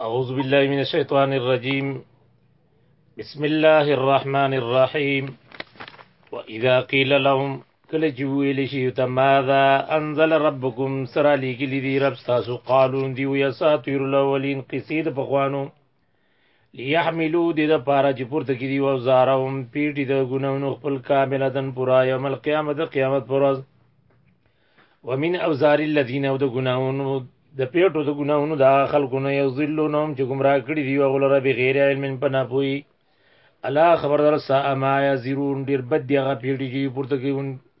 اعوذ بالله من الشیطان الرجیم بسم الله الرحمن الرحیم واذا قيل لهم کله چې ویل شي ته ماذا انزل ربکم سره لیکلی دی رب تاسو قالون دی ویا ساتیر الاولین قصید بخوانو لیحملو د د پاره چې پورته کې دی او زارهم پیټي د ګناونو خپل کاملتن پورا یوم القیامت قیامت پر ورځ ومن اوزار الذين او د ګناونو د پیټو د ګناونو د خلقونه یو ذلونهم چې گمراه کړی دی او لره بغیر علم په نه پوي الا خبردار سا ما یزرون ډیر بد دی هغه پیټی چې پورته کوي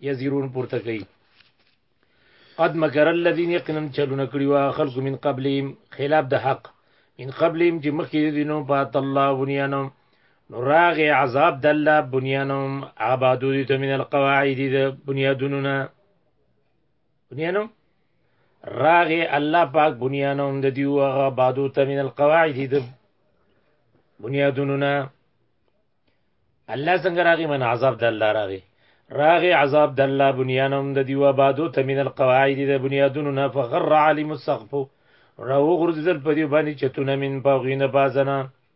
یزرون پورته کوي قد مکر الذين يقنن چلونه کړی وا خلق من قبلهم خلاف د حق من قبلهم چې مخکې دینو پات الله بنیانو نو راغی عذاب د الله بنیانهم آبادو دي ته من القواعد د بنیادونو نه بنیانهم راغی الله پاک بنیانهم د دیو هغه آبادو ته من القواعد د بنیادونو نه الله څنګه راغی من عذاب د الله راغی راغی عذاب د الله بنیانهم د دیو آبادو ته من القواعد د بنیادونو نه فغر علیم السقف راو غرزل په دی باندې چتونه من پاغینه بازنه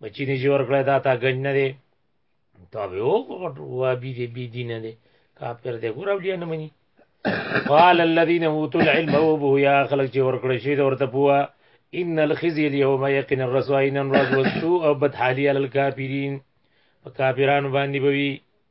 بچی نه جوړ کړی دا تا گنج نه دی تا به او غټ وابي دی بي دین دی کافر دی ګور اولیاء نه مني قال الذين اوتوا العلم وبه يا خلق چې ور کړی شوی دا ورته پوها ان الخزي اليوم يقين الرسوائن الرجل والسوء بدحالي على الكافرين په کافرانو باندې بوي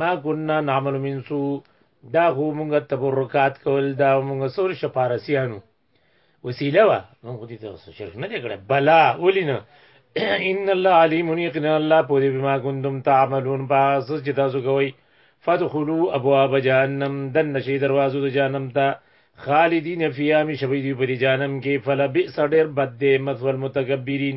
ما كنا نعمل من سو دا خو مونږ تبرکات کول دا مونږ سور شپارسیانو وسیله وا مونږ دې ته شرک نه کړه بلا ولینه ان الله علیم یقین الله په دې بما کنتم تعملون پس چې تاسو کوي فدخلوا ابواب جهنم دن نشي دروازو د جهنم ته خالدین فیها می شوی دی په جهنم کې فلا بئس ډیر بد دی مثوال متکبرین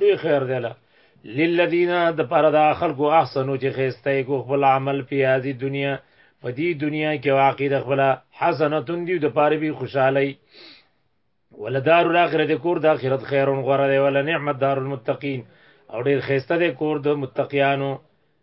دی خیر دی لا للذین د پر دا خلکو احسنو چې خسته کو خپل عمل په یادی دنیا په دې دنیا کې واقع د خپل حسنتون دی د پاره به خوشحالي ولدار الاخرت کور د اخرت خیرون غره دی ول نعمت دار المتقین او ډیر خسته دی کور د متقیانو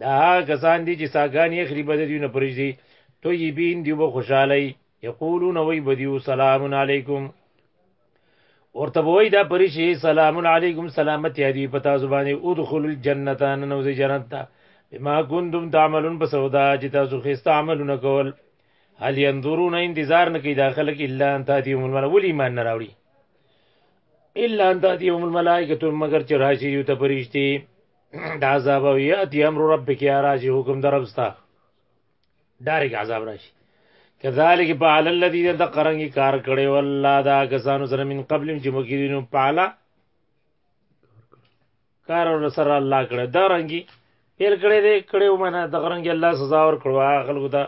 دا هغه کسان دي چې ساګانی اخلي بد دی نه پرېږدي طیبین دی به خوشاله یقولون وی بدیو سلام علیکم ورته وای دا پرشي سلام علیکم سلامتی دی پتا زبانه ادخل الجنه نو زی جنت ته بما کنتم تعملون په سودا چې تاسو خسته عملونه کول هل ينظرون انتظار نه کوي داخله کې الا ان تاتي هم الملائکه ولي ایمان نه راوړي الا ان تاتي هم الملائکه مگر چې راشي یو ته پرشتي د عذاب او یاتی امر ربک یا راشي حکم در رب ستا ډایرک عذاب راشي کذالک فعل الذی د قرنګي کار کړي والله دا کسانو سره من قبل چې مکیدینو پالا کار ور سره الله کړه دا رنګي پیر کړي دې کړي ومنه د قرنګي الله سزا ور کړو خلکو ته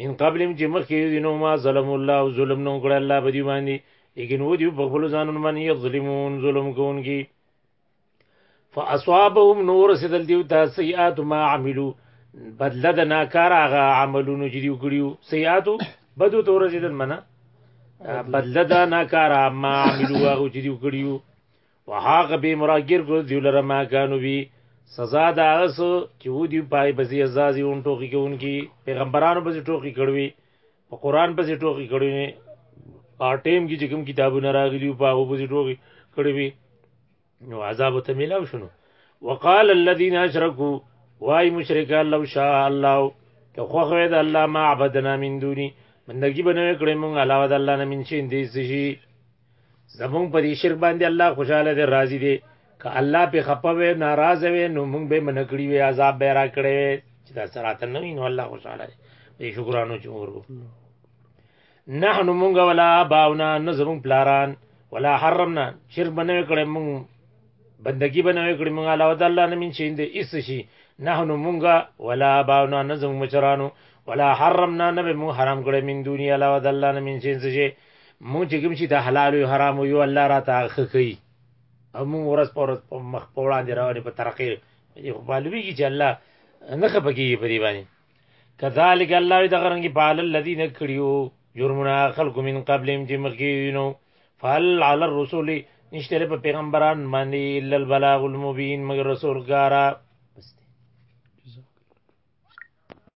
من قبل چې مکیدینو ما ظلم الله او ظلم نو کړه الله په دې باندې لیکن و دې په خپل ځانونو باندې ظلمون ظلم کوونکی فاصابهم نور سدل دیو تا سیئات ما عملو بدل د ناکار هغه عملونو چې دیو کړیو سیئاتو بدو تور سدل منا بدل د ناکار ما عملو هغه چې دیو کړیو وهاغه به مراګر ګل دیو لره ما کانو بی سزا دا اس چې و دی پای بزی ازازي اون ټوکی کوونکی پیغمبرانو بزی ټوکی کړوي په قران پسې ټوکی کړی نه او ټیم کې چې کوم کتابونه راغلي په هغه پسې ټوکی کړی وي نو عذاب ته ملاو شنو وقال الذين اشركوا واي مشرکان لو شاء الله که خو خو د الله ما عبدنا من دوني بندگی بنوي کړې مونږ علاوه د الله نه من شي دې شي زمونږ په دې شرک باندې الله خوشاله دی راضي دی که الله په خپه وي ناراضه وي نو مونږ به منکړي وي عذاب به را کړي وي چې دا سراته نه وي نو الله خوشاله دی دې شکرانو چې ورو نحن مونږ ولا باونا نه زمونږ پلاران ولا حرمنا شرک بنه کړي مونږ بندگی بنه کړي مونږ علاوه د الله نه من شي دې اس شي نحن مونږ ولا باونا نه زمونږ مشرانو ولا حرمنا نه به مونږ حرام کړي من دنیا علاوه د الله نه من شي مونږ چې کوم شي د حلال او حرام یو الله را ته خه کوي او مونږ ورځ پر ورځ په مخ په وړاندې روانې په ترقې دي خو معلومیږي چې الله نه خپه کیږي په دې باندې کذالک الله د غرنګي په عل الذين کړیو جرمنا خلق من قبلهم چې مخکینو فعل على الرسول نشته په پیغمبران باندې الا البلاغ المبين مگر رسول ګارا